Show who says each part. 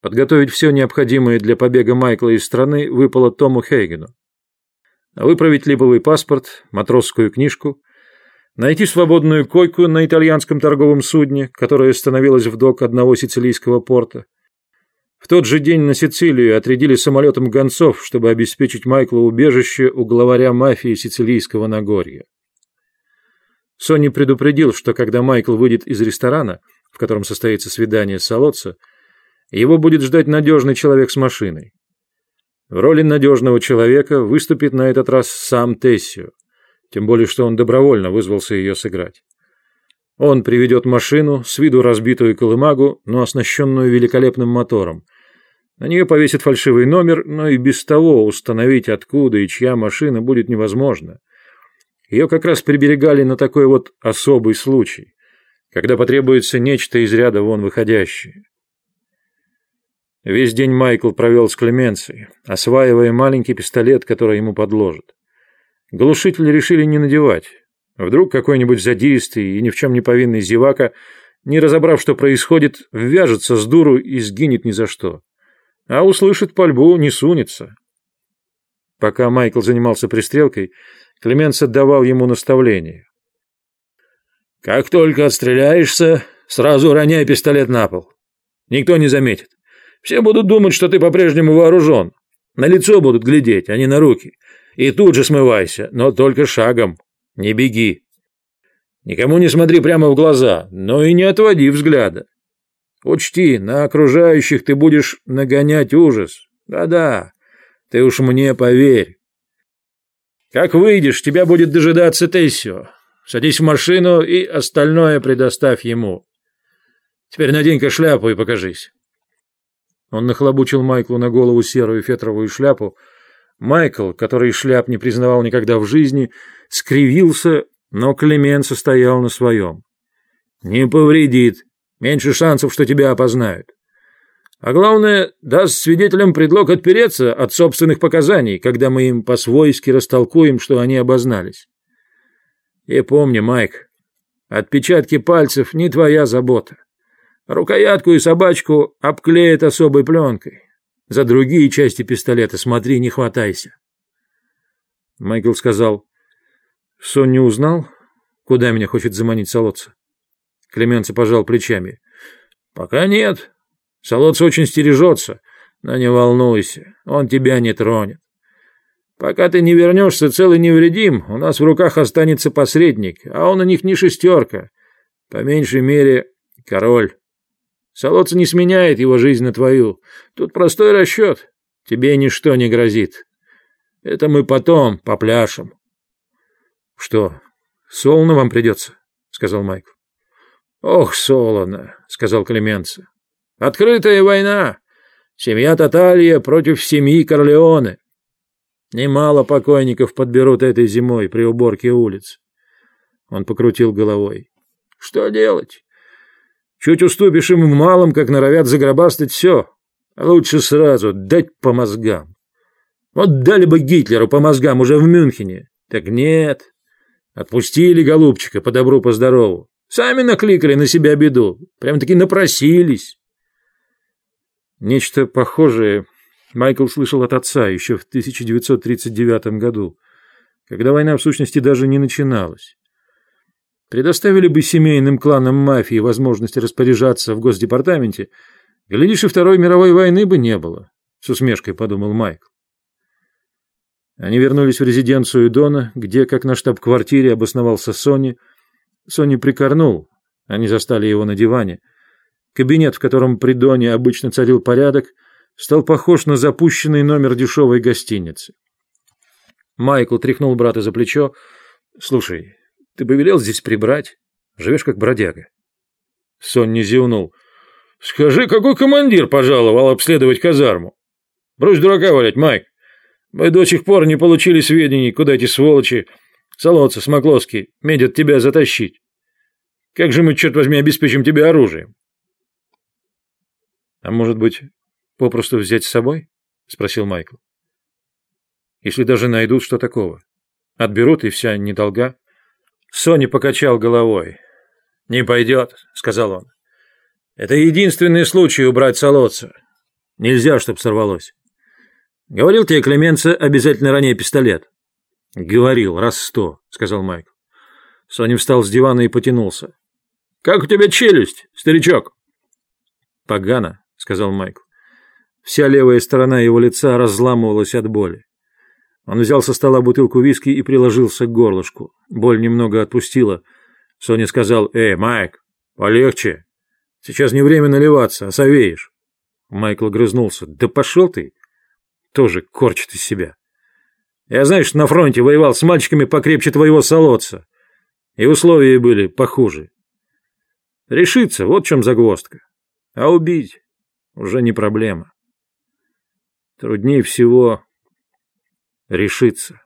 Speaker 1: Подготовить все необходимое для побега Майкла из страны выпало Тому Хейгену. Выправить липовый паспорт, матросскую книжку, найти свободную койку на итальянском торговом судне, которое становилось в док одного сицилийского порта. В тот же день на Сицилию отрядили самолетом гонцов, чтобы обеспечить Майклу убежище у главаря мафии сицилийского Нагорья. Сони предупредил, что когда Майкл выйдет из ресторана, в котором состоится свидание Солоца, его будет ждать надежный человек с машиной. В роли надежного человека выступит на этот раз сам Тессио, тем более что он добровольно вызвался ее сыграть. Он приведет машину, с виду разбитую колымагу, но оснащенную великолепным мотором. На нее повесит фальшивый номер, но и без того установить, откуда и чья машина, будет невозможно. Ее как раз приберегали на такой вот особый случай, когда потребуется нечто из ряда вон выходящее. Весь день Майкл провел с Клеменцией, осваивая маленький пистолет, который ему подложат. Глушитель решили не надевать. Вдруг какой-нибудь задиристый и ни в чем не повинный зевака, не разобрав, что происходит, ввяжется с дуру и сгинет ни за что. А услышит пальбу, не сунется. Пока Майкл занимался пристрелкой, Клеменс отдавал ему наставление. «Как только отстреляешься, сразу роняй пистолет на пол. Никто не заметит. Все будут думать, что ты по-прежнему вооружен. На лицо будут глядеть, а не на руки. И тут же смывайся, но только шагом. Не беги. Никому не смотри прямо в глаза, но и не отводи взгляда. Учти, на окружающих ты будешь нагонять ужас. Да-да, ты уж мне поверь. Как выйдешь, тебя будет дожидаться Тессио. Садись в машину и остальное предоставь ему. Теперь надень-ка шляпу и покажись. Он нахлобучил Майклу на голову серую фетровую шляпу. Майкл, который шляп не признавал никогда в жизни, скривился, но Клемен состоял на своем. «Не повредит. Меньше шансов, что тебя опознают. А главное, даст свидетелям предлог отпереться от собственных показаний, когда мы им по-свойски растолкуем, что они обознались. И помни, Майк, отпечатки пальцев не твоя забота. Рукоятку и собачку обклеят особой пленкой. За другие части пистолета смотри, не хватайся. Майкл сказал, Сон не узнал, куда меня хочет заманить Солодца? Клеменца пожал плечами. Пока нет. Солодца очень стережется, но не волнуйся, он тебя не тронет. Пока ты не вернешься целый невредим, у нас в руках останется посредник, а он у них не шестерка. По меньшей мере, король. Солодца не сменяет его жизнь на твою. Тут простой расчет. Тебе ничто не грозит. Это мы потом попляшем. Что, солоно вам придется? Сказал Майк. Ох, солоно, сказал Клеменца. Открытая война. Семья Таталья против семьи Корлеоне. Немало покойников подберут этой зимой при уборке улиц. Он покрутил головой. Что делать? Чуть уступишь им в малом, как норовят загробастать все. лучше сразу дать по мозгам. Вот дали бы Гитлеру по мозгам уже в Мюнхене. Так нет. Отпустили голубчика по добру, по здорову. Сами накликали на себя беду. Прям-таки напросились. Нечто похожее Майкл слышал от отца еще в 1939 году, когда война в сущности даже не начиналась. Предоставили бы семейным кланам мафии возможность распоряжаться в Госдепартаменте, глядишь, и Второй мировой войны бы не было, с усмешкой подумал Майкл. Они вернулись в резиденцию Дона, где, как на штаб-квартире, обосновался Сони. Сони прикорнул, они застали его на диване. Кабинет, в котором при Доне обычно царил порядок, стал похож на запущенный номер дешевой гостиницы. Майкл тряхнул брата за плечо. «Слушай, ты бы велел здесь прибрать. Живешь как бродяга. Сонни зевнул. Скажи, какой командир пожаловал обследовать казарму? Брось дурака валять, Майк. Мы до сих пор не получили сведений, куда эти сволочи, Солодцы, Смокловский, медят тебя затащить. Как же мы, черт возьми, обеспечим тебе оружием? А может быть, попросту взять с собой? Спросил Майкл. Если даже найдут, что такого? Отберут, и вся недолга. Сони покачал головой. «Не пойдет», — сказал он. «Это единственный случай убрать Солодца. Нельзя, чтоб сорвалось. Говорил тебе, Клеменца, обязательно ранее пистолет. Говорил, раз сто, сказал Майкл. Соня встал с дивана и потянулся. Как у тебя челюсть, старичок? Погано, сказал Майкл. Вся левая сторона его лица разламывалась от боли. Он взял со стола бутылку виски и приложился к горлышку. Боль немного отпустила. Соня сказал, «Эй, Майк, полегче. Сейчас не время наливаться, а совеешь». Майкл грызнулся. «Да пошел ты!» Тоже корчит из себя. «Я, знаешь, на фронте воевал с мальчиками покрепче твоего солодца. И условия были похуже. Решиться, вот в чем загвоздка. А убить уже не проблема. Труднее всего решиться.